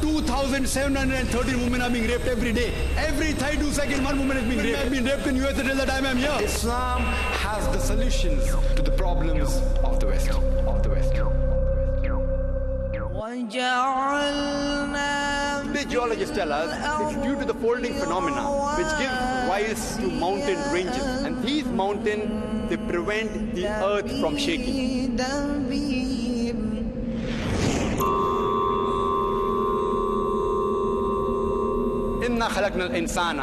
2,730 women are being raped every day. Every 32 seconds, one woman is being raped. I've been raped in US until the time I'm here. Islam has the solutions to the problems of the West. Of the West. Today geologists tell us it's due to the folding phenomena which gives rise to mountain ranges and these mountains they prevent the earth from shaking. إنا خلقنا الإنسان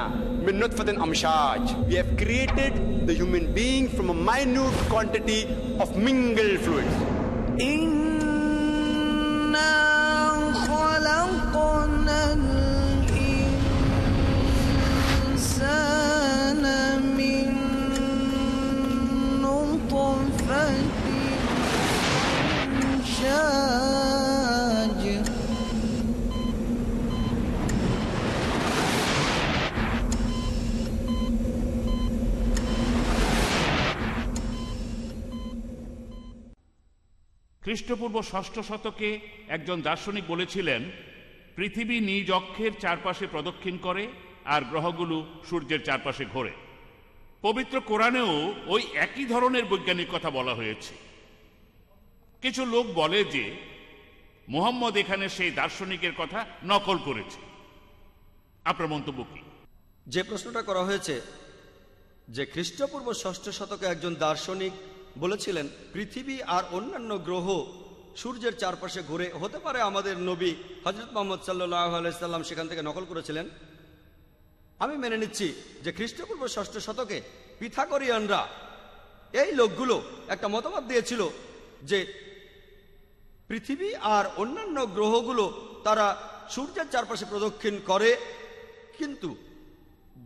من نطفة أمشاج. We have created the human being from a minute quantity of mingled fluids. إنا খ্রিস্টপূর্ব ষষ্ঠ শতকে একজন দার্শনিক বলেছিলেন, পৃথিবী নিজ অক্ষের চারপাশে প্রদক্ষিণ করে আর গ্রহগুলো সূর্যের চারপাশে ঘোরে। পবিত্র কোরআনেও ওই একই ধরনের বৈজ্ঞানিক কথা বলা হয়েছে। কিছু লোক বলে যে, মোহাম্মদ এখানে সেই দার্শনিকের কথা নকল করেছে। আপনার মন্তব্য কি? যে প্রশ্নটা করা হয়েছে যে খ্রিস্টপূর্ব ষষ্ঠ শতকে একজন দার্শনিক বলেছিলেন, পৃথিবী আর অন্যান্য গ্রহ সূর্যের চারপাশে ঘুরে হতে পারে আমাদের নবী হজরত মোহাম্মদ সাল্লাহ আলাইসাল্লাম সেখান থেকে নকল করেছিলেন। আমি মেনে নিচ্ছি যে খ্রিস্টপূর্ব ষষ্ঠ শতকে পিথাগরিয়ানরা এই লোকগুলো একটা মতবাদ দিয়েছিল যে পৃথিবী আর অন্যান্য গ্রহগুলো তারা সূর্যের চারপাশে প্রদক্ষিণ করে, কিন্তু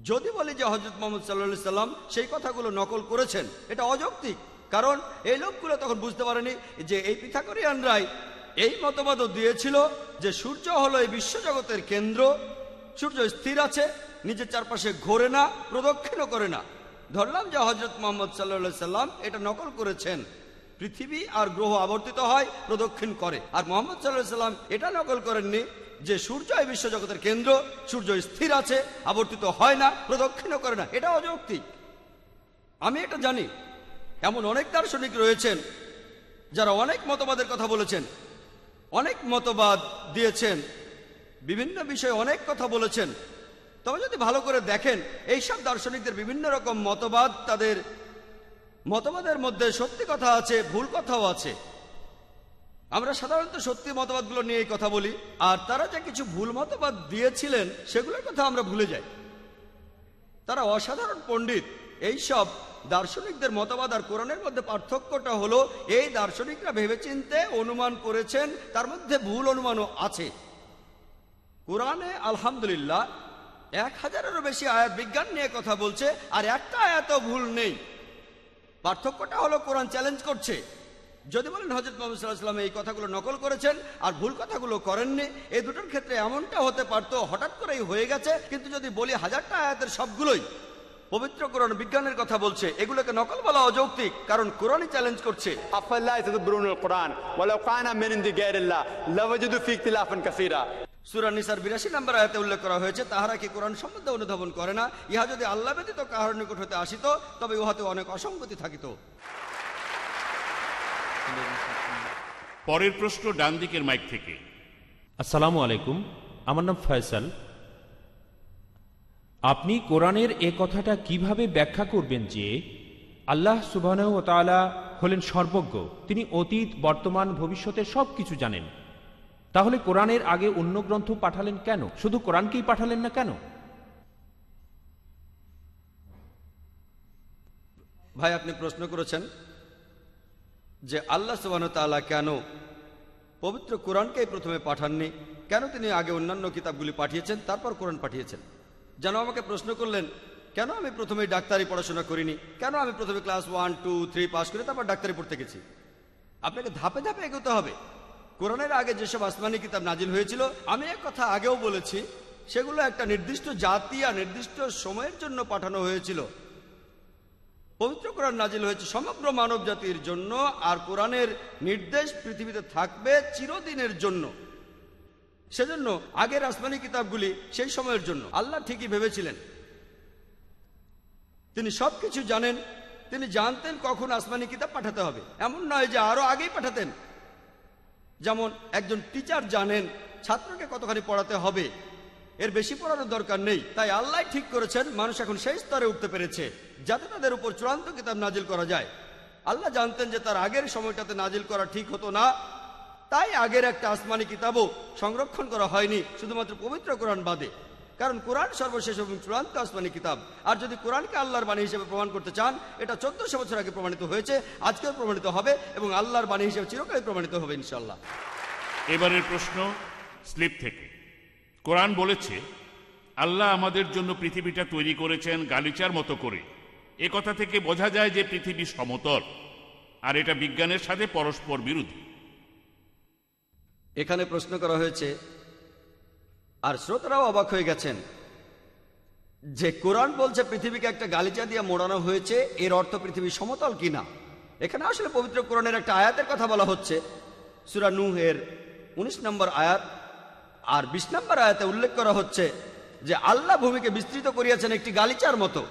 যদি বলি যে হজরত মোহাম্মদ সাল্লা সাল্লাম সেই কথাগুলো নকল করেছেন, এটা অযৌক্তিক। কারণ এই লোকগুলো তখন বুঝতে পারেনি যে এই পিথাগরিয়ানরাই এই মতবাদও দিয়েছিল যে সূর্য হলো এই বিশ্বজগতের কেন্দ্র। সূর্য স্থির আছে, নিজের চারপাশে ঘোরে না, প্রদক্ষিণও করে না। ধরলাম যে হজরত মোহাম্মদ সাল্লা সাল্লাম এটা নকল করেছেন। পৃথিবী আর গ্রহ আবর্তিত হয়, প্রদক্ষিণ করে। আর মোহাম্মদ সাল্লাহ সাল্লাম এটা নকল করেননি যে সূর্য এই বিশ্বজগতের কেন্দ্র, সূর্য স্থির আছে, আবর্তিত হয় না, প্রদক্ষিণও করে না। এটা অযৌক্তিক। আমি এটা জানি। এমন অনেক দার্শনিক রয়েছেন যারা অনেক মতবাদের কথা বলেছেন, অনেক মতবাদ দিয়েছেন, বিভিন্ন বিষয়ে অনেক কথা বলেছেন। তবে যদি ভালো করে দেখেন, এইসব দার্শনিকদের বিভিন্ন রকম মতবাদ তাদের মতবাদের মধ্যে সত্যি কথা আছে, ভুল কথাও আছে। আমরা সাধারণত সত্যি মতবাদগুলো নিয়ে কথা বলি, আর তারা যে কিছু ভুল মতবাদ দিয়েছিলেন, সেগুলোর কথা আমরা ভুলে যাই। তারা অসাধারণ পণ্ডিত এই সব দার্শনিকদের মতবাদ আর কোরআনের মধ্যে পার্থক্যটা হলো, এই দার্শনিকরা ভেবেচিন্তে অনুমান করেছেন, তার মধ্যে ভুল অনুমানও আছে। কোরআনে আলহামদুলিল্লাহ এক হাজারেরও বেশি আয়াত বিজ্ঞান নিয়ে কথা বলছে, আর একটা আয়াতও ভুল নেই। পার্থক্যটা হলো কোরআন চ্যালেঞ্জ করছে। যদি বলেন হজরত মোহাম্মদ এই কথাগুলো নকল করেছেন, আর ভুল কথাগুলো করেননি, এই দুটোর ক্ষেত্রে এমনটা হতে পারতো, হঠাৎ করেই হয়ে গেছে, কিন্তু যদি বলি হাজারটা আয়াতের সবগুলোই পবিত্র কোরআন বিজ্ঞানের কথা বলছে। এগুলোকে নকল বলা অযৌক্তিক কারণ কোরআনই চ্যালেঞ্জ করছে। নম্বর আয়াতে উল্লেখ করা হয়েছে তাহারা কি কোরআন সম্বন্ধে অনুধাবন করে না? ইহা যদি আল্লাহ ব্যতীত কাহার নিকট হতে আসিত তবে উহাতে অনেক অসঙ্গতি থাকিত। পরের প্রশ্ন ডান দিকের মাইক থেকে। আসসালামু আলাইকুম আমার নাম ফয়সাল। আপনি কোরআনের এ কথাটা কীভাবে ব্যাখ্যা করবেন যে, আল্লাহ সুবাহ হলেন সর্বজ্ঞ, তিনি অতীত, বর্তমান, ভবিষ্যতে সব কিছু জানেন। তাহলে কোরআনের আগে অন্য গ্রন্থ পাঠালেন কেন? শুধু কোরআনকেই পাঠালেন না কেন? ভাই, আপনি প্রশ্ন করেছেন যে আল্লাহ সুবাহ তাআলা কেন পবিত্র কোরআনকেই প্রথমে পাঠাননি? কেন তিনি আগে অন্যান্য কিতাবগুলি পাঠিয়েছেন, তারপর কোরআন পাঠিয়েছেন? যেন আমাকে প্রশ্ন করলেন, কেন আমি প্রথমে ডাক্তারি পড়াশোনা করিনি? কেন আমি প্রথমে class one, two, three pass করে তারপর ডাক্তারি পড়তে গেছি? আপনাকে ধাপে ধাপে এগোতে হবে। কোরআনের আগে যেসব আসমানি কিতাব নাজিল হয়েছিল, আমি এক কথা আগেও বলেছি, সেগুলো একটা নির্দিষ্ট জাতি আর নির্দিষ্ট সময়ের জন্য পাঠানো হয়েছিল। পবিত্র কোরআন নাজিল হয়েছে সমগ্র মানব জাতির জন্য, আর কোরআনের নির্দেশ পৃথিবীতে থাকবে চিরদিনের জন্য। সেজন্য আগের আসমানি কিতাবগুলি সেই সময়ের জন্য। আল্লাহ ঠিকই ভেবেছিলেন। তিনি সবকিছু জানেন, তিনি জানতেন কখন আসমানি কিতাব পাঠাতে হবে। এমন নয় যে আরও আগেই পাঠাতেন। যেমন একজন টিচার জানেন, ছাত্রকে কতখানি পড়াতে হবে। এর বেশি পড়ানোর দরকার নেই। তাই আল্লাহ ঠিক করেছেন, মানুষ এখন সেই স্তরে উঠতে পেরেছে, যাতে তাদের উপর চূড়ান্ত কিতাব নাজিল করা যায়। আল্লাহ জানতেন যে তার আগের সময়টাতে নাজিল করা ঠিক হতো না। তাই আগের একটা আসমানি কিতাবও সংরক্ষণ করা হয়নি, শুধুমাত্র পবিত্র কোরআন বাদে। কারণ কোরআন সর্বশেষ এবং চূড়ান্ত আসমানি কিতাব। আর যদি কোরআনকে আল্লাহর বাণী হিসেবে প্রমাণ করতে চান, এটা চোদ্দশো বছর আগে প্রমাণিত হয়েছে, আজকেও প্রমাণিত হবে এবং আল্লাহর বাণী হিসেবে চিরকালই প্রমাণিত হবে ইনশাল্লাহ এবারের প্রশ্ন স্লিপ থেকে। কোরআন বলেছে, আল্লাহ আমাদের জন্য পৃথিবীটা তৈরি করেছেন গালিচার মতো করে। এ কথা থেকে বোঝা যায় যে পৃথিবী সমতল, আর এটা বিজ্ঞানের সাথে পরস্পর বিরোধী। এখানে প্রশ্ন করা হয়েছে, আর শ্রোতারাও অবাক হয়ে গেছেন যে কোরআন বলছে পৃথিবীকে একটা গালিচা দিয়ে মোড়ানো হয়েছে, এর অর্থ পৃথিবী সমতল কিনা? এখানে আসলে পবিত্র কোরআনের একটা আয়াতের কথা বলা হচ্ছে। সুরা নুহের উনিশ নম্বর আয়াত আর বিশ নম্বর আয়াতে উল্লেখ করা হচ্ছে যে আল্লাহ ভূমিকে বিস্তৃত করিয়াছেন একটি গালিচার মতো।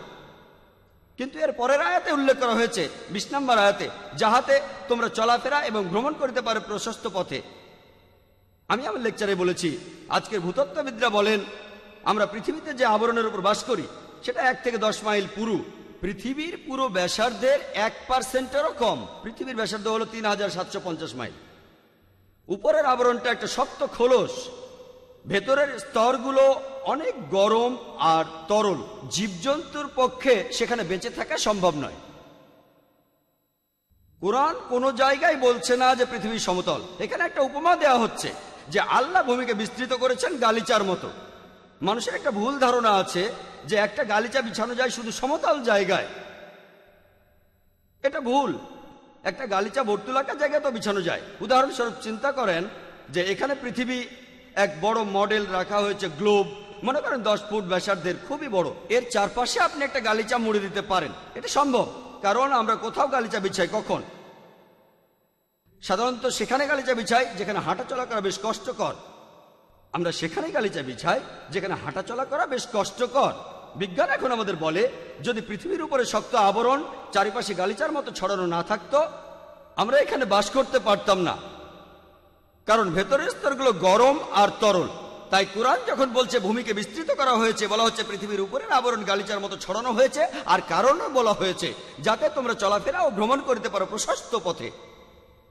কিন্তু এর পরের আয়াতে উল্লেখ করা হয়েছে, বিশ নম্বর আয়াতে, যাহাতে তোমরা চলাফেরা এবং ভ্রমণ করিতে পারো প্রশস্ত পথে। আমি আমার লেকচারে বলেছি, আজকের ভূতত্ত্ববিদরা বলেন, আমরা পৃথিবীতে যে আবরণের উপর বাস করি, সেটা এক থেকে দশ মাইল পুরু। পৃথিবীর পুরো ব্যাসার্ধের এক পার্সেন্টেরও কম। পৃথিবীর ব্যাসার্ধ হলো তিন হাজার সাতশো পঞ্চাশ মাইল। উপরের আবরণটা একটা শক্ত খোলস। ভেতরের স্তরগুলো অনেক গরম আর তরল। জীবজন্তুর পক্ষে সেখানে বেঁচে থাকা সম্ভব নয়। কোরআন কোনো জায়গায় বলছে না যে পৃথিবী সমতল। এখানে একটা উপমা দেওয়া হচ্ছে। যে আল্লাহ ভূমিকে বিস্তৃত করেছেন গালিচার মতো। মানুষের একটা ভুল ধারণা আছে যে একটা গালিচা বিছানো যায় শুধু সমতল জায়গায়। এটা ভুল। একটা গালিচা বর্তুলাকার জায়গায় তো বিছানো যায়। উদাহরণস্বরূপ চিন্তা করেন যে এখানে পৃথিবী এক বড় মডেল রাখা হয়েছে গ্লোব। মনে করেন দশ ফুট ব্যাসার্ধের, খুবই বড়। এর চারপাশে আপনি একটা গালিচা মুড়ে দিতে পারেন। এটা সম্ভব। কারণ আমরা কোথাও গালিচা বিছাই কখন? সাধারণত সেখানে গালিচা বিছাই, যেখানে হাঁটা চলা করা বেশ কষ্টকর। আমরা সেখানে গালিচা বিছাই, যেখানে হাঁটা চলা করা বেশ কষ্টকর। বিজ্ঞান এখন আমাদের বলে, যদি পৃথিবীর উপরে শক্ত আবরণ, চারিপাশে গালিচার মতো ছড়ানো না থাকতো, আমরা এখানে বাস করতে পারতাম না। কারণ ভেতরের স্তরগুলো গরম আর তরল। তাই কোরআন যখন বলছে ভূমিকে বিস্তৃত করা হয়েছে, বলা হচ্ছে পৃথিবীর উপরের আবরণ গালিচার মতো ছড়ানো হয়েছে, আর কারণও বলা হয়েছে, যাতে তোমরা চলাফেরা ও ভ্রমণ করতে পারো প্রশস্ত পথে।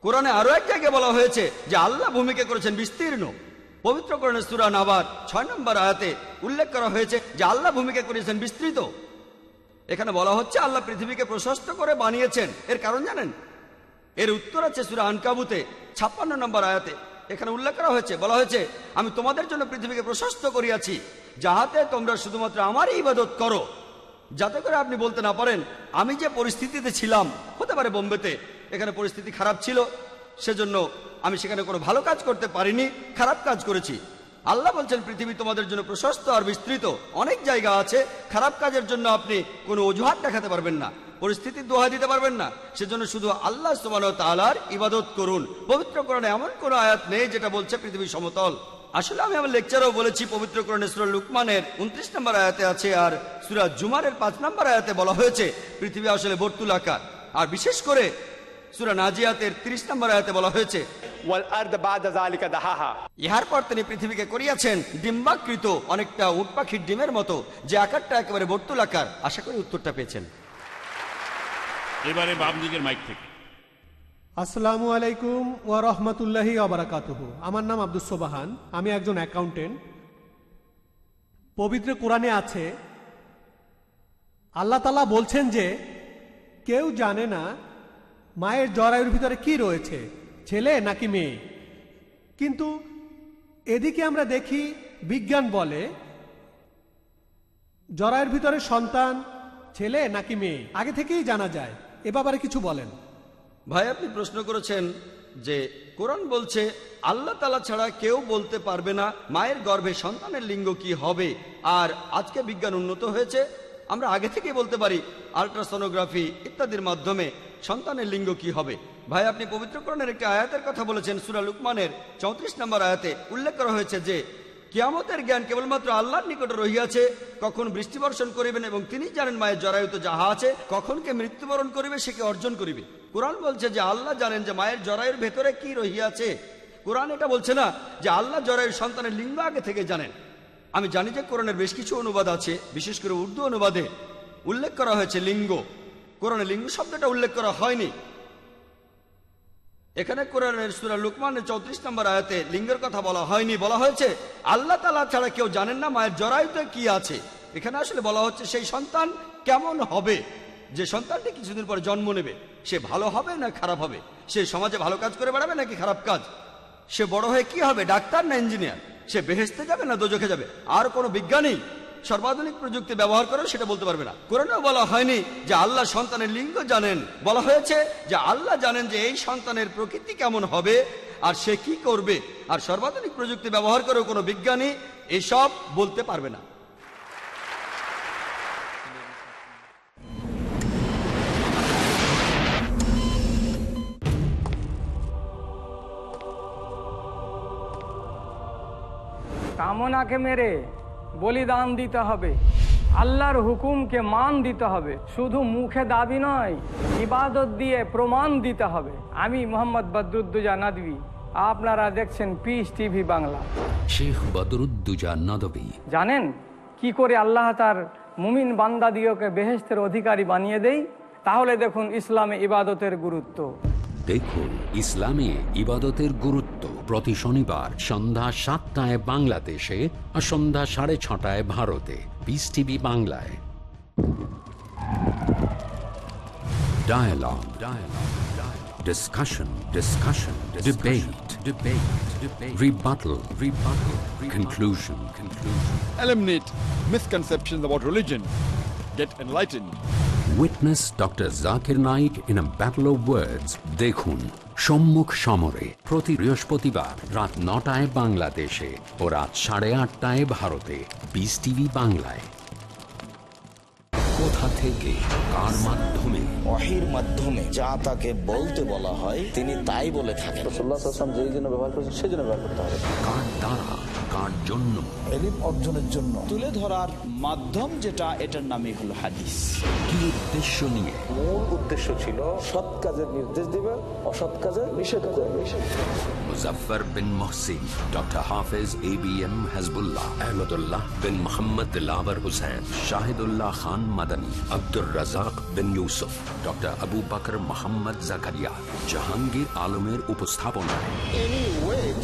কোরআনে আরও এক জায়গায় বলা হয়েছে যে আল্লাহ ভূমিকে করেছেন বিস্তীর্ণ। পবিত্র কোরআনের সুরা নাবার ছয় নম্বর আয়াতে উল্লেখ করা হয়েছে যে আল্লাহ ভূমিকে করেছেন বিস্তৃত। এখানে বলা হচ্ছে আল্লাহ পৃথিবীকে প্রশস্ত করে বানিয়েছেন। এর কারণ জানেন? এর উত্তর আছে সুরা আনকাবুতে ছাপ্পান্ন নম্বর আয়াতে। এখানে উল্লেখ করা হয়েছে, বলা হয়েছে, আমি তোমাদের জন্য পৃথিবীকে প্রশস্ত করিয়াছি, যাহাতে তোমরা শুধুমাত্র আমারই ইবাদত করো। যাতে করে আপনি বলতে না পারেন, আমি যে পরিস্থিতিতে ছিলাম, হতে পারে বোম্বেতে এখানে পরিস্থিতি খারাপ ছিল, সেজন্য আমি সেখানে কোনো ভালো কাজ করতে পারিনি, খারাপ কাজ করেছি। আল্লাহ বলছেন, পৃথিবী তোমাদের জন্য প্রশস্ত আর বিস্তৃত। অনেক জায়গা আছে, খারাপ কাজের জন্য আপনি কোনো অজুহাত দেখাতে পারবেন না, পরিস্থিতি দোহা দিতে পারবেন না। সেজন্য শুধু আল্লাহ সুবাহ তালার ইবাদত করুন। পবিত্র কোরআনে এমন কোনো আয়াত নেই যেটা বলছে পৃথিবী সমতল। আসলে আমি আমার লেকচারেও বলেছি, পবিত্র কোরআনে সুরা লুকমানের উনত্রিশ নম্বর আয়াতে আছে, আর সুরা জুমারের পাঁচ নম্বর আয়াতে বলা হয়েছে, পৃথিবী আসলে বর্তুলাকার। আর বিশেষ করে সুরা নাজিয়াতের ৩০ নম্বর আয়াতে বলা হয়েছে ইহার পর তিনি পৃথিবীকে করিয়াছেন ডিম্বাকৃত অনেকটা উট ডিমের মতো যে আকারটা একেবারে বর্তুল আকার। আশা করি উত্তরটা পেয়েছেন। আসসালামু আলাইকুম ওয়া রহমতুল্লাহি আবরাকাতুহ আমার নাম আব্দুল সোবাহান আমি একজন অ্যাকাউন্টেন্ট। পবিত্র কোরআনে আছে আল্লাহ তালা বলছেন যে কেউ জানে না মায়ের জরায়ুর ভিতরে কি রয়েছে? ছেলে নাকি মেয়ে? কিন্তু এদিকে আমরা দেখি বিজ্ঞান বলে জরায়ের ভিতরে সন্তান, ছেলে নাকি মেয়ে? আগে থেকেই জানা যায়, এ ব্যাপারে কিছু বলেন। ভাই, আপনি প্রশ্ন করেছেন যে কোরআন বলছে, আল্লাহ তালা ছাড়া কেউ বলতে পারবে না মায়ের গর্ভে সন্তানের লিঙ্গ কি হবে। আর আজকে বিজ্ঞান উন্নত হয়েছে আমরা আগে থেকেই বলতে পারি আল্ট্রাসোনোগ্রাফি ইত্যাদির মাধ্যমে সন্তানের লিঙ্গ কি হবে। ভাই, আপনি পবিত্রকরণের একটি আয়াতের কথা বলেছেন, সুরা লুকমানের চৌত্রিশ নম্বর আয়াতে উল্লেখ করা হয়েছে যে, কিয়ামতের জ্ঞান কেবলমাত্র আল্লাহর নিকটে রহিয়াছে, কখন বৃষ্টি বর্ষণ করিবেন এবং তিনি জানেন মায়ের জরায়ুতে যাহা আছে, কখন কে মৃত্যুবরণ করিবে, সে কে অর্জন করিবে। কোরআন বলছে যে, আল্লাহ জানেন যে মায়ের জরায়ুর ভেতরে কি রহিয়াছে। কোরআন এটা বলছে না যে, আল্লাহ জরায়ুর সন্তানের লিঙ্গ আগে থেকে জানেন। আমি জানি যে কোরআনের বেশ কিছু অনুবাদ আছে, বিশেষ করে উর্দু অনুবাদে উল্লেখ করা হয়েছে লিঙ্গ। কোরআনে লিঙ্গ শব্দটা উল্লেখ করা হয়নি। এখানে কোরআনের সুরা লুকমানের চৌত্রিশ নম্বর আয়াতে লিঙ্গের কথা বলা হয়নি, বলা হয়েছে, আল্লাহ তালা ছাড়া কেউ জানেন না মায়ের জরায়ুতে কি আছে। এখানে আসলে বলা হচ্ছে সেই সন্তান কেমন হবে? যে সন্তানটি কিছুদিন পর জন্ম নেবে, সে ভালো হবে না খারাপ হবে? সে সমাজে ভালো কাজ করে বেড়াবে নাকি খারাপ কাজ? সে বড় হয়ে কি হবে, ডাক্তার না ইঞ্জিনিয়ার? সে বেহেস্তে যাবে না দোজখে যাবে? আর কোনো বিজ্ঞানী সর্বাধুনিক প্রযুক্তি ব্যবহার করে সেটা বলতে পারবে না। কোরআনেও বলা হয়নি যে আল্লাহ সন্তানের লিঙ্গ জানেন। বলা হয়েছে যে আল্লাহ জানেন যে এই সন্তানের প্রকৃতি কেমন হবে আর সে কি করবে। আর সর্বাধুনিক প্রযুক্তি ব্যবহার করেও কোনো বিজ্ঞানী এসব বলতে পারবে না। কামনাকে মেরে বলিদান দিতে হবে। আল্লাহর হুকুমকে মান দিতে হবে। শুধু মুখে দাবি নয় ইবাদত দিয়ে প্রমাণ দিতে হবে। আমি মোহাম্মদ বদরুদ্দুজা নাদবি। আপনারা দেখছেন পিস টিভি বাংলা। শেখ বদরুদ্দুজা নদবী। জানেন কি করে আল্লাহ তার মুমিন বান্দাদিওকে বেহেস্তের অধিকারী বানিয়ে দেই? তাহলে দেখুন ইসলামে ইবাদতের গুরুত্ব। দেখুন ইসলামে ইবাদতের গুরুত্ব প্রতি শনিবার সন্ধ্যা সাতটায় বাংলাদেশে আর সন্ধ্যা সাড়ে ছটায় ভারতে পিস টিভি বাংলায় Dialogue. Dialogue. Dialogue. Discussion. Discussion. Debate. Debate. Debate. rebuttal, Rebuttal. Rebuttal. Conclusion. Conclusion. eliminate misconceptions about religion, get enlightened. Witness Dr. Zakir Naik in a battle of words. দেখুন সম্মুখ সমরে প্রতি বৃহস্পতিবার রাত নটায় বাংলাদেশে ও রাত সাড়ে আটটায় ভারতে বিস টিভি বাংলায় কোথা থেকে কার মাধ্যমে ওয়াহির মাধ্যমে যা তাকে বলতে বলা হয় তিনি তাই বলে থাকেন ব্যবহার করছেন সেই জন্য ব্যবহার করতে হবে কার দ্বারা কার জন্য। এলিম অর্জনের জন্য। তুলে ধরার মাধ্যম যেটা এটার নামই হলো হাদিস। কি উদ্দেশ্য নিয়ে? মূল উদ্দেশ্য ছিল সৎ কাজের নির্দেশ দিবে অসৎ কাজের নিষেধ করবে Muzaffar Bin Mohsin doctor Hafez A B M Hizbullah Ahmadullah Bin Mohammad Dilawar Hussain Shahidullah Khan Madani Abdur Razzaq Bin Yusuf doctor Abu Bakar Mohammad Zakaria. Jahangir আলমের উপস্থাপনায়।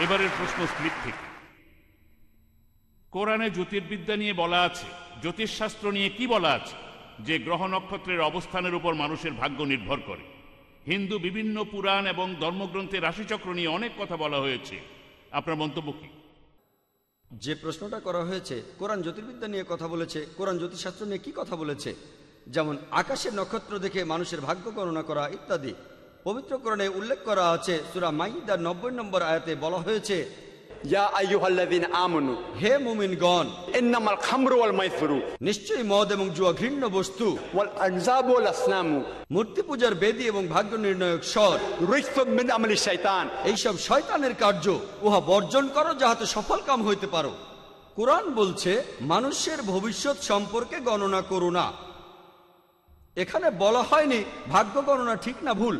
এবারের প্রশ্ন স্লিপ থেকে কোরআনে জ্যোতির্বিদ্যা নিয়ে বলা আছে, জ্যোতিষশাস্ত্র নিয়ে কি বলা আছে? যে গ্রহ নক্ষত্রের অবস্থানের উপর মানুষের ভাগ্য নির্ভর করে। হিন্দু বিভিন্ন পুরাণ এবং ধর্মগ্রন্থে রাশিচক্র নিয়ে অনেক কথা বলা হয়েছে। আপনার মন্তব্য কি? যে প্রশ্নটা করা হয়েছে, কোরআন জ্যোতির্বিদ্যা নিয়ে কথা বলেছে, কোরআন জ্যোতিষশাস্ত্র নিয়ে কি কথা বলেছে? যেমন আকাশের নক্ষত্র দেখে মানুষের ভাগ্য গণনা করা ইত্যাদি। পবিত্র কোরআনে উল্লেখ করা আছে সুরা মাইদার নব্বই নম্বর আয়াতে বলা হয়েছে হে মুমিনগণ নিশ্চয়ই মদ এবং জুয়া ঘৃণ্য বস্তু মূর্তি পূজার বেদী এবং ভাগ্য নির্ণায়ক স্বর এইসব শয়তানের কার্য উহা বর্জন করো যাহাতে সফল কাম হইতে পারো। কোরআন বলছে মানুষের ভবিষ্যৎ সম্পর্কে গণনা করো না। এখানে বলা হয়নি ভাগ্য গণনা ঠিক না ভুল।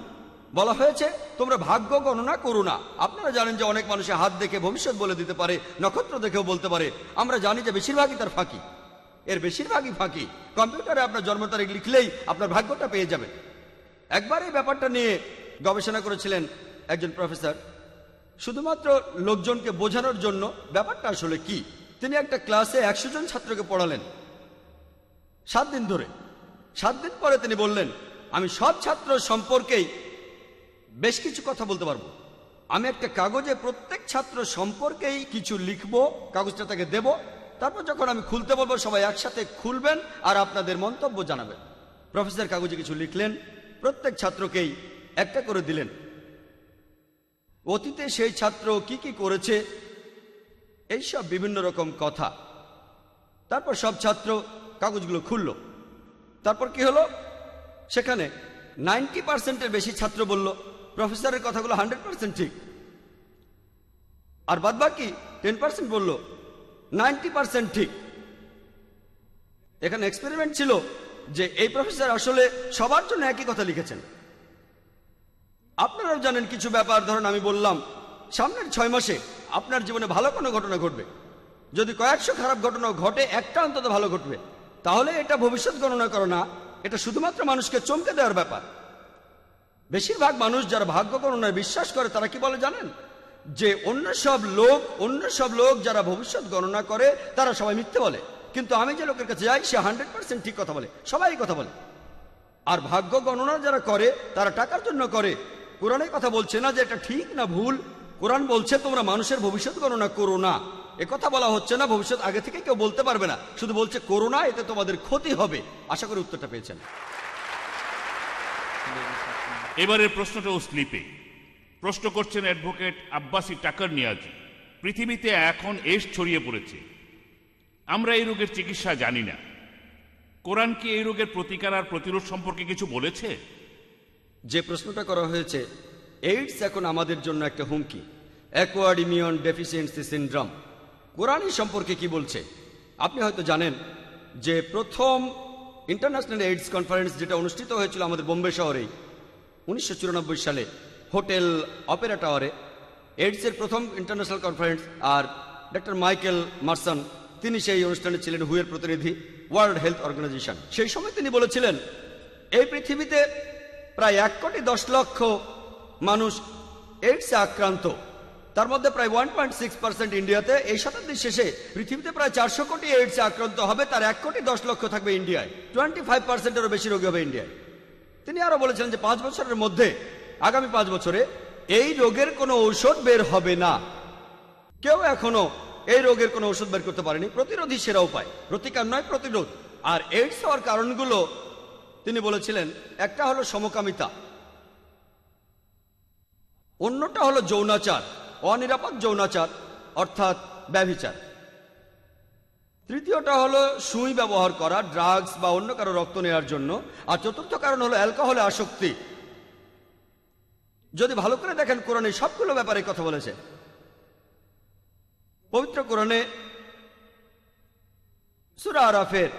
বলা হয়েছে, তোমরা ভাগ্য গণনা করো না। আপনারা জানেন যে অনেক মানুষের হাত দেখে ভবিষ্যৎ বলে দিতে পারে, নক্ষত্র দেখেও বলতে পারে। আমরা জানি যে বেশিরভাগই তার ফাঁকি। এর বেশিরভাগই ফাঁকি। কম্পিউটারে আপনার জন্ম তারিখ লিখলেই আপনার ভাগ্যটা পেয়ে যাবে। একবার এই ব্যাপারটা নিয়ে গবেষণা করেছিলেন একজন প্রফেসর। শুধুমাত্র লোকজনকে বোঝানোর জন্য ব্যাপারটা আসলে কি? তিনি একটা ক্লাসে একশো জন ছাত্রকে পড়ালেন। সাত দিন ধরে। সাত দিন পরে তিনি বললেন, আমি সব ছাত্র সম্পর্কেই বেশ কিছু কথা বলতে পারব। আমি একটা কাগজে প্রত্যেক ছাত্র সম্পর্কেই কিছু লিখব, কাগজটা তাকে দেব, তারপর যখন আমি খুলতে বলব, সবাই একসাথে খুলবেন আর আপনাদের মন্তব্য জানাবেন। প্রফেসর কাগজে কিছু লিখলেন, প্রত্যেক ছাত্রকেই একটা করে দিলেন। অতীতে সেই ছাত্র কি কি করেছে, এইসব বিভিন্ন রকম কথা। তারপর সব ছাত্র কাগজগুলো খুলল। তারপর কি হলো? সেখানে নাইনটি পার্সেন্টের বেশি ছাত্র বলল প্রফেসরের কথাগুলো হান্ড্রেড পার্সেন্ট ঠিক। আর বাদ বাকি টেন পার্সেন্ট বলল, নাইনটি পার্সেন্ট ঠিক। এখানে এক্সপেরিমেন্ট ছিল যে এই প্রফেসর আসলে সবার জন্য একই কথা লিখেছেন। আপনারাও জানেন কিছু ব্যাপার, ধরুন আমি বললাম, সামনের ছয় মাসে আপনার জীবনে ভালো কোনো ঘটনা ঘটবে। যদি কয়েকশো খারাপ ঘটনা ঘটে, একটা অন্তত ভালো ঘটবে। তাহলে এটা ভবিষ্যৎ গণনা করো না, এটা শুধুমাত্র মানুষকে চমকে দেওয়ার ব্যাপার। বেশিরভাগ মানুষ যারা ভাগ্য গণনায় বিশ্বাস করে, তারা কি বলে জানেন? যে অন্য সব লোক, অন্য সব লোক যারা ভবিষ্যৎ গণনা করে, তারা সবাই মিথ্যে বলে। কিন্তু আমি যে লোকের কাছে যাই, সে হান্ড্রেড পার্সেন্ট ঠিক কথা বলে। সবাই কথা বলে। আর ভাগ্য গণনা যারা করে, তারা টাকার জন্য করে। কোরআনের কথা বলছে না যে এটা ঠিক না ভুল। কোরআন বলছে, তোমরা মানুষের ভবিষ্যৎ গণনা করো না। কথা বলা হচ্ছে না, ভবিষ্যৎ আগে থেকে কেউ বলতে পারবে না। শুধু বলছে করোনা, এতে তোমাদের ক্ষতি হবে। আশা করি উত্তরটা পেয়েছেন। এবারের প্রশ্নটাও স্লিপে। প্রশ্ন করছেন অ্যাডভোকেট আব্বাসি টাকার নিয়াজি। পৃথিবীতে এখন এস ছড়িয়ে পড়েছে। আমরা এই রোগের চিকিৎসা জানি না। কোরআন কি এই রোগের প্রতিকার আর প্রতিরোধ সম্পর্কে কিছু বলেছে? যে প্রশ্নটা করা হয়েছে এইডস এখন আমাদের জন্য একটা হুমকি। অ্যাকোয়ার্ড ইমিউন ডেফিসিয়েন্সি সিন্ড্রাম কোরআনই সম্পর্কে কি বলছে? আপনি হয়তো জানেন যে প্রথম ইন্টারন্যাশনাল এইডস কনফারেন্স যেটা অনুষ্ঠিত হয়েছিল আমাদের বোম্বে শহরেই উনিশশো চুরানব্বই সালে হোটেল অপেরা টাওয়ারে এইডসের প্রথম ইন্টারন্যাশনাল কনফারেন্স আর ডক্টর মাইকেল মার্সন, তিনি সেই অনুষ্ঠানে ছিলেন হুয়ের প্রতিনিধি, ওয়ার্ল্ড হেলথ অর্গানাইজেশন। সেই সময় তিনি বলেছিলেন, এই পৃথিবীতে প্রায় এক কোটি দশ লক্ষ মানুষ এইডসে আক্রান্ত। তার মধ্যে প্রায় ওয়ান পয়েন্ট সিক্স পার্সেন্ট ইন্ডিয়াতে। এই শতাব্দীর শেষে পৃথিবীতে প্রায় চারশো কোটি এইডসে আক্রান্ত হবে, তার এক কোটি দশ লক্ষ থাকবে ইন্ডিয়ায়। টোয়েন্টি ফাইভ পার্সেন্টেরও বেশি রোগী হবে ইন্ডিয়ায়। তিনি আরও বলেছিলেন যে পাঁচ বছরের মধ্যে, আগামী পাঁচ বছরে এই রোগের কোনো ঔষধ বের হবে না। কেউ এখনও এই রোগের কোনো ওষুধ বের করতে পারেনি। প্রতিরোধী সেরা উপায়। প্রতিকার নয়, প্রতিরোধ। আর এইডস হওয়ার কারণগুলো তিনি বলেছিলেন, একটা হলো সমকামিতা, অন্যটা হলো যৌনাচার, অনিরাপদ যৌনাচার, অর্থাৎ ব্যভিচার। তৃতীয়টা হলো সুই ব্যবহার করা ড্রাগস বা অন্য কারও রক্ত নেওয়ার জন্য। আর চতুর্থ কারণ হলো অ্যালকোহলে আসক্তি। যদি ভালো করে দেখেন, কোরআনে সবগুলো ব্যাপারে কথা বলেছে। পবিত্র কোরআনে সুরা আরাফের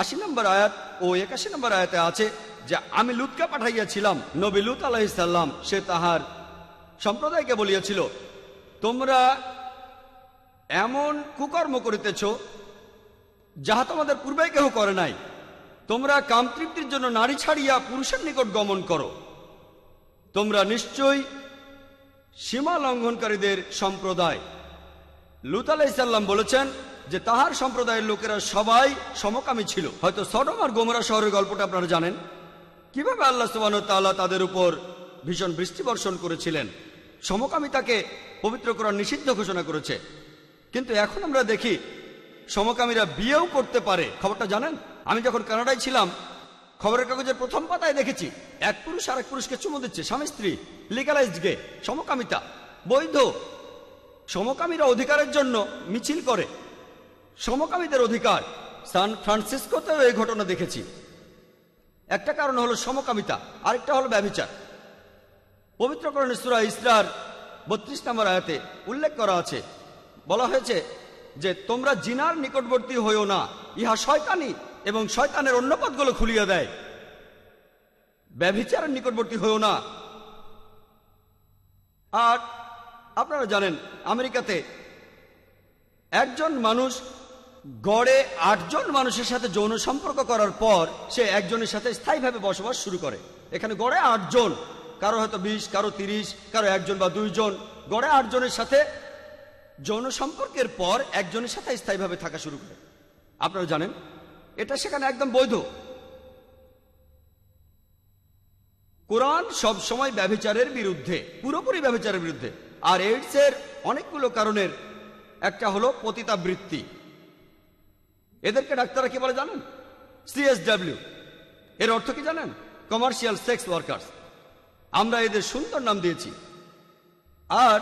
আশি নম্বর আয়াত ও একাশি নম্বর আয়াতে আছে যে, আমি লুৎকে পাঠাইয়াছিলাম, নবী লুত আলাহিসাল্লাম সে তাহার সম্প্রদায়কে বলিয়াছিল, তোমরা এমন কুকর্ম করিতেছ যাহা তোমাদের পূর্বে কেহ করে নাই, তোমরা কামতৃপ্তির জন্য নারী ছাড়িয়া পুরুষের নিকট গমন করো। তোমরা নিশ্চয়ই সীমা লঙ্ঘনকারীদের সম্প্রদায়। লুত আলাইসাল্লাম বলেছেন যে তাহার সম্প্রদায়ের লোকেরা সবাই সমকামী ছিল। হয়তো সডম আর গোমরা শহরের গল্পটা আপনারা জানেন। কীভাবে আল্লাহ সুবান তাল্লাহ তাদের উপর ভীষণ বৃষ্টি বর্ষণ করেছিলেন? সমকামিতাকে পবিত্র করার নিষিদ্ধ ঘোষণা করেছে। কিন্তু এখন আমরা দেখি সমকামীরা বিয়েও করতে পারে। খবরটা জানেন? আমি যখন কানাডায় ছিলাম, খবরের কাগজের প্রথম পাতায় দেখেছি, এক পুরুষ আর এক পুরুষকে চুমু দিচ্ছে। স্বামী স্ত্রী লিগালাইজড গে সমকামিতা, বৈধ। সমকামীরা অধিকারের জন্য মিছিল করে। সমকামীদের অধিকার, সান ফ্রান্সিসকোতেও এই ঘটনা দেখেছি। একটা কারণ হলো সমকামিতা, আরেকটা হলো ব্যবিচার পবিত্রকরণ সুরা ইসরার বত্রিশ নম্বর আয়াতে উল্লেখ করা আছে। বলা হয়েছে যে তোমরা জিনার নিকটবর্তী হইও না, ইহা শয়তানি এবং শয়তানের অন্য পথগুলো খুলিয়ে দেয়। ব্যভিচারের নিকটবর্তী হইও না। আর আপনারা জানেন, আমেরিকাতে একজন মানুষ গড়ে আটজন মানুষের সাথে যৌন সম্পর্ক করার পর সে একজনের সাথে স্থায়ীভাবে বসবাস শুরু করে। এখানে গড়ে আটজন, কারও হয়তো বিশ, কারও তিরিশ, কারও একজন বা দুইজন। গড়ে আটজনের সাথে যৌন সম্পর্কের পর একজনের সাথে স্থায়ীভাবে থাকা শুরু করে। আপনারা জানেন? এটা সেখানে একদম বৈধ। কোরআন সব সময় ব্যভিচারের বিরুদ্ধে, পুরোপুরি ব্যভিচারের বিরুদ্ধে। আর এইডসের অনেকগুলো কারণের, একটা হলো পতিতাবৃত্তি। এদেরকে ডাক্তাররা কি বলে জানেন? সিএসডাব্লিউ এর অর্থ কি জানেন? কমার্শিয়াল সেক্স ওয়ার্কার্স আমরা এদের সুন্দর নাম দিয়েছি। আর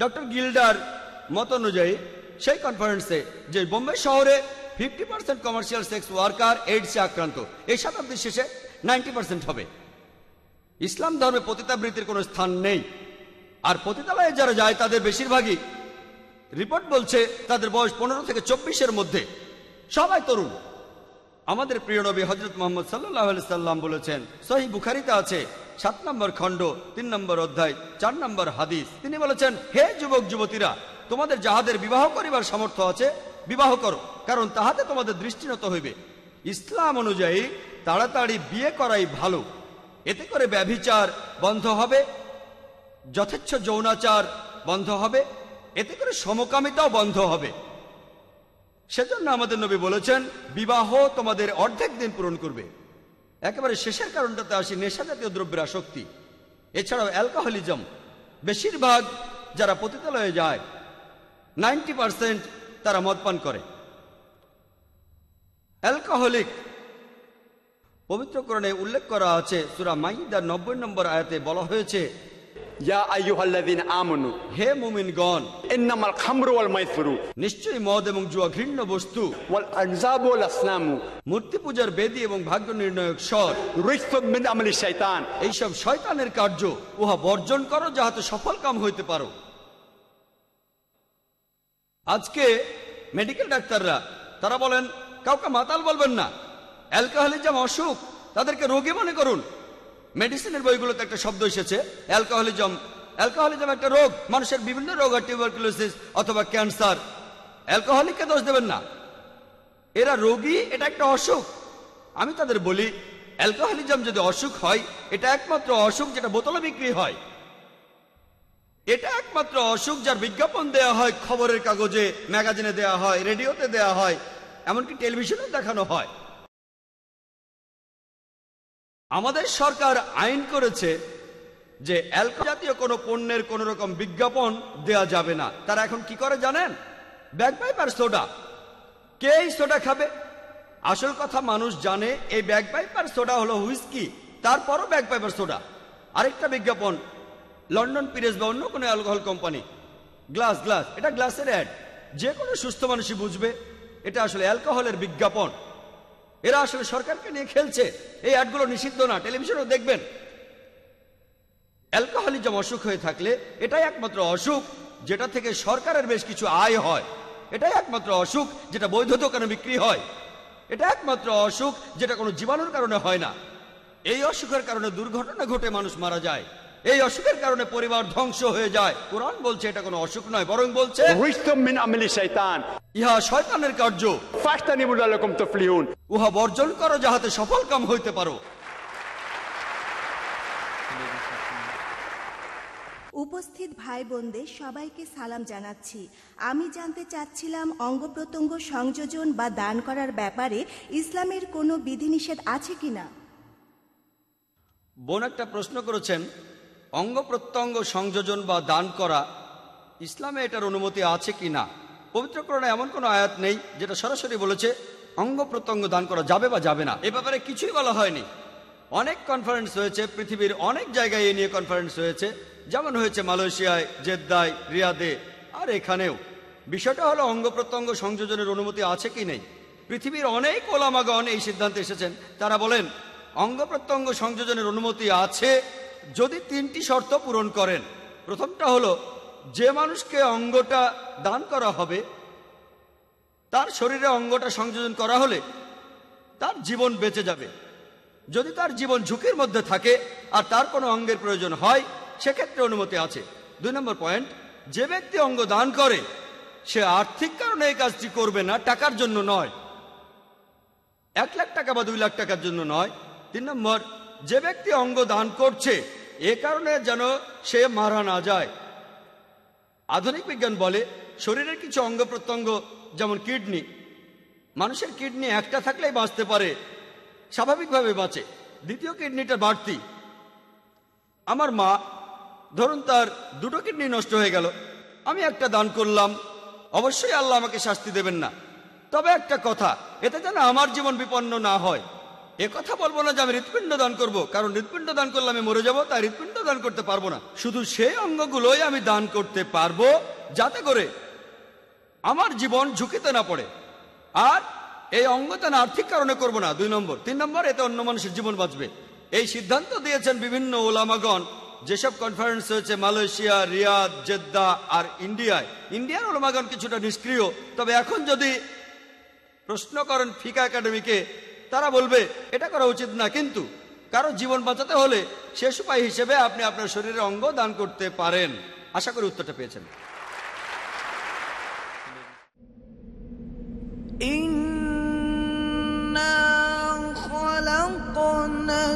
ডক্টর গিল্ডার মত অনুযায়ী, সেই কনফারেন্সে যে বোম্বে শহরে fifty percent commercial sex worker এইডসে আক্রান্ত, এই শতাব্দীর শেষে নাইনটি পার্সেন্ট হবে। ইসলাম ধর্মে পতিতাবৃত্তির কোনো স্থান নেই। আর পতিতালয়ে যারা যায়, তাদের বেশিরভাগই রিপোর্ট বলছে তাদের বয়স পনেরো থেকে চব্বিশের মধ্যে। সবাই তরুণ। আমাদের প্রিয় নবী হজরত মোহাম্মদ সাল্লাহ সাল্লাম বলেছেন সহি বুখারিতে আছে সাত নম্বর খণ্ড, তিন নম্বর অধ্যায়, চার নম্বর হাদিস। তিনি বলেছেন, হে যুবক, যুবতীরা, তোমাদের যাহাদের বিবাহ করিবার সামর্থ্য আছে, বিবাহ করো, কারণ তাহাতে তোমাদের দৃষ্টিনত হইবে। ইসলাম অনুযায়ী তাড়াতাড়ি বিয়ে করাই ভালো। এতে করে ব্যভিচার বন্ধ হবে, যথেচ্ছ যৌনাচার বন্ধ হবে, এতে করে সমকামিতাও বন্ধ হবে। সেজন্য আমাদের নবী বলেছেন, বিবাহ তোমাদের অর্ধেক দিন পূরণ করবে। একেবারে শেষের কারণটাতে আসি নেশা জাতীয় দ্রব্যের আসক্তি। এছাড়াও অ্যালকোহলিজম। বেশিরভাগ যারা পতিতালয়ে যায়, নাইনটি পারসেন্ট তারা মদপান করে। অ্যালকোহলিক পবিত্রকরণে উল্লেখ করা আছে, সুরা মাইদার নব্বই নম্বর আয়াতে বলা হয়েছে হে মুমিনগণ ইন্নামাল খামরু ওয়াল মাইসিরু নিশ্চয়ই মদ এবং জুয়া ঘৃণ্য বস্তু। ওয়াল আনজাবু ওয়াল আসনামু মূর্তি পূজার বেদি এবং ভাগ্য নির্ণায়ক স্বর। রিজসুম মিন আমালি শাইতান এইসব শয়তানের কার্য উহা বর্জন করো যাহাতে সফল কাম হইতে পারো। আজকে মেডিকেল ডাক্তাররা তারা বলেন কাউকে মাতাল বলবেন না। অ্যালকোহলিজম অসুখ তাদেরকে রোগী মনে করুন। মেডিসিনের বইগুলোতে একটা শব্দ এসেছে, অ্যালকোহলিজম। অ্যালকোহলিজম একটা রোগ, মানুষের বিভিন্ন রোগ আর টিউবারকুলোসিস অথবা ক্যান্সার। অ্যালকোহলিককে দোষ দেবেন না। এরা রোগী, এটা একটা অসুখ। আমি তাদের বলি, অ্যালকোহলিজম যদি অসুখ হয়, এটা একমাত্র অসুখ যেটা বোতলে বিক্রি হয়। এটা একমাত্র অসুখ যার বিজ্ঞাপন দেয়া হয়, খবরের কাগজে, ম্যাগাজিনে দেয়া হয়, রেডিওতে দেয়া হয়, এমনকি টেলিভিশনেও দেখানো হয়। আমাদের সরকার আইন করেছে যে অ্যালকোহল জাতীয় কোনো পণ্যের কোন রকম বিজ্ঞাপন দেয়া যাবে না। তারা এখন কি করে জানেন? Bag piper soda. কে এই সোডা খাবে? আসল কথা, মানুষ জানে এই ব্যাগ পাইপার সোডা হলো হুইস্কি, তারপরও ব্যাগ পাইপার সোডা। আরেকটা বিজ্ঞাপন, লন্ডন পিরেস বা অন্য কোনো অ্যালকোহল কোম্পানি। গ্লাস গ্লাস, এটা গ্লাসের অ্যাড। যে কোনো সুস্থ মানুষই বুঝবে, এটা আসলে অ্যালকোহলের বিজ্ঞাপন। এরা আসলে সরকারকে নিয়ে খেলছে। এই অ্যাডগুলো নিষিদ্ধ না। টেলিভিশনেও দেখবেন। অ্যালকোহলিজম অসুখ হয়ে থাকলে এটাই একমাত্র অসুখ, যেটা থেকে সরকারের বেশ কিছু আয় হয়। এটাই একমাত্র অসুখ, যেটা বৈধ দোকানে বিক্রি হয়। এটা একমাত্র অসুখ, যেটা কোনো জীবাণুর কারণে হয় না। এই অসুখের কারণে দুর্ঘটনা ঘটে, মানুষ মারা যায়। এই অসুখের কারণে পরিবার ধ্বংস হয়ে যায়। কোরআন বলছে এটা কোনো অসুখ নয় বরং বলছে মিন ইহা শয়তানের কার্য। উহা বর্জন করো যাহাতে সফল কাম হইতে পারো। উপস্থিত ভাই বোনদের সবাইকে সালাম জানাচ্ছি। আমি জানতে চাচ্ছিলাম অঙ্গ প্রত্যঙ্গ সংযোজন বা দান করার ব্যাপারে ইসলামের কোনো বিধিনিষেধ আছে কিনা? বোন একটা প্রশ্ন করেছেন অঙ্গ প্রত্যঙ্গ সংযোজন বা দান করা, ইসলামে এটার অনুমতি আছে কি না? পবিত্রকরণে এমন কোনো আয়াত নেই যেটা সরাসরি বলেছে, অঙ্গ প্রত্যঙ্গ দান করা যাবে বা যাবে না। এ ব্যাপারে কিছুই বলা হয়নি। অনেক কনফারেন্স হয়েছে, পৃথিবীর অনেক জায়গায় এ নিয়ে কনফারেন্স হয়েছে। যেমন হয়েছে মালয়েশিয়ায়, জেদ্দায়, রিয়াদে, আর এখানেও। বিষয়টা হলো অঙ্গ প্রত্যঙ্গ সংযোজনের অনুমতি আছে কি নেই? পৃথিবীর অনেক ওলামাগণ এই সিদ্ধান্তে এসেছেন। তারা বলেন, অঙ্গ প্রত্যঙ্গ সংযোজনের অনুমতি আছে যদি তিনটি শর্ত পূরণ করেন, প্রথমটা হলো, যে মানুষকে অঙ্গটা দান করা হবে, তার শরীরে অঙ্গটা সংযোজন করা হলে তার জীবন বেঁচে যাবে। যদি তার জীবন ঝুঁকির মধ্যে থাকে আর তার কোনো অঙ্গের প্রয়োজন হয়, সেক্ষেত্রে অনুমতি আছে। দুই নম্বর পয়েন্ট, যে ব্যক্তি অঙ্গ দান করে, সে আর্থিক কারণে এই কাজটি করবে না, টাকার জন্য নয়। এক লাখ টাকা বা দুই লাখ টাকার জন্য নয়। তিন নম্বর যে ব্যক্তি অঙ্গ দান করছে, এ কারণে যেন সে মারা না যায়। আধুনিক বিজ্ঞান বলে, শরীরের কিছু অঙ্গ প্রত্যঙ্গ, যেমন কিডনি, মানুষের কিডনি একটা থাকলেই বাঁচতে পারে, স্বাভাবিকভাবে বাঁচে। দ্বিতীয় কিডনিটা বাড়তি। আমার মা, ধরুন তার দুটো কিডনি নষ্ট হয়ে গেল, আমি একটা দান করলাম, অবশ্যই আল্লাহ আমাকে শাস্তি দেবেন না। তবে একটা কথা, এতে যেন আমার জীবন বিপন্ন না হয়। এ কথা বলব না যে আমি হৃৎপিণ্ড দান করব, কারণ হৃৎপিণ্ড দান করলে আমি মরে যাব, তাই হৃৎপিণ্ড দান করতে পারব না। শুধু সেই অঙ্গগুলোই আমি দান করতে পারব, যাতে করে আমার জীবন ঝুঁকিতে না পড়ে। আর এই অঙ্গদান আর্থিক কারণে করব না, দুই নম্বর। তিন নম্বর, এতে অন্য মানুষের জীবন বাঁচবে। এই সিদ্ধান্ত দিয়েছেন বিভিন্ন ওলামাগণ, যেসব কনফারেন্স হয়েছে মালয়েশিয়া, রিয়াদ, জেদ্দা আর ইন্ডিয়ায়। ইন্ডিয়ার ওলামাগণ কিছুটা নিষ্ক্রিয়, তবে এখন যদি প্রশ্ন করেন ফিকা একাডেমিকে তারা বলবে এটা করা উচিত না কিন্তু কারো জীবন বাঁচাতে হলে শেষ উপায় হিসেবে আপনি আপনার শরীরের অঙ্গ দান করতে পারেন আশা করি উত্তরটা পেয়েছেন إنا خلقنا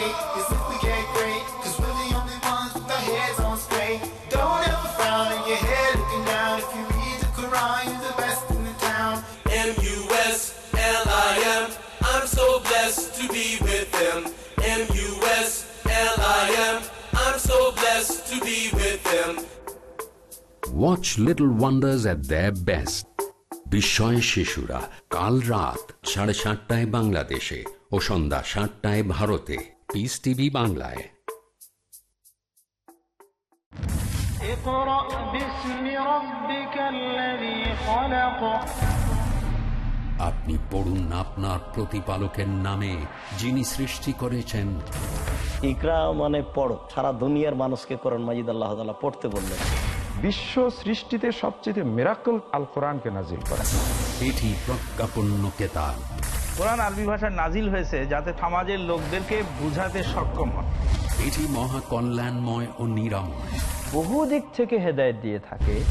they all hate is if we get great. Cause we're the only ones with our heads on straight. Don't ever frown on your head looking down. If you read the Quran, you're the best in the town. M-U-S-L-I-M I'm so blessed to be with them M-U-S-L-I-M I'm so blessed to be with them Watch Little Wonders at their best. বিস্ময় শিশুরা কাল রাত সাড়ে সাতটায় বাংলাদেশে ও সন্ধ্যা সাতটায় ভারতে piece TV বাংলায় আপনি পড়ুন আপনার প্রতিপালকের নামে যিনি সৃষ্টি করেছেন। ইকরা মানে পড়ো। সারা দুনিয়ার মানুষকে করণ মাজিদ আল্লাহ পড়তে বললেন। বিশ্ব সৃষ্টিতে সবচেয়ে মেরাকল আল কোরআনকে নাজিল করা এটি প্রজ্ঞাপন্য কেতাব। কোরআন আরবি ভাষায় নাজিল হয়েছে যাতে সমাজের লোকদেরকে বুঝাতে সক্ষম হয়। এটি মহা কল্যাণময় ও নিরাময়। বহু দিক থেকে হেদায়েত দিয়ে থাকে।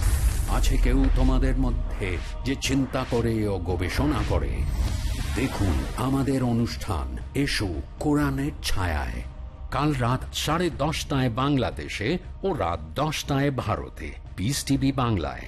আছে কেউ তোমাদের মধ্যে যে চিন্তা করে ও গবেষণা করে? দেখুন আমাদের অনুষ্ঠান এসো কোরআনের ছায়ায়। কাল রাত সাড়ে দশটায় বাংলাদেশে ও রাত দশটায় ভারতে। পিস টিভি বাংলায়।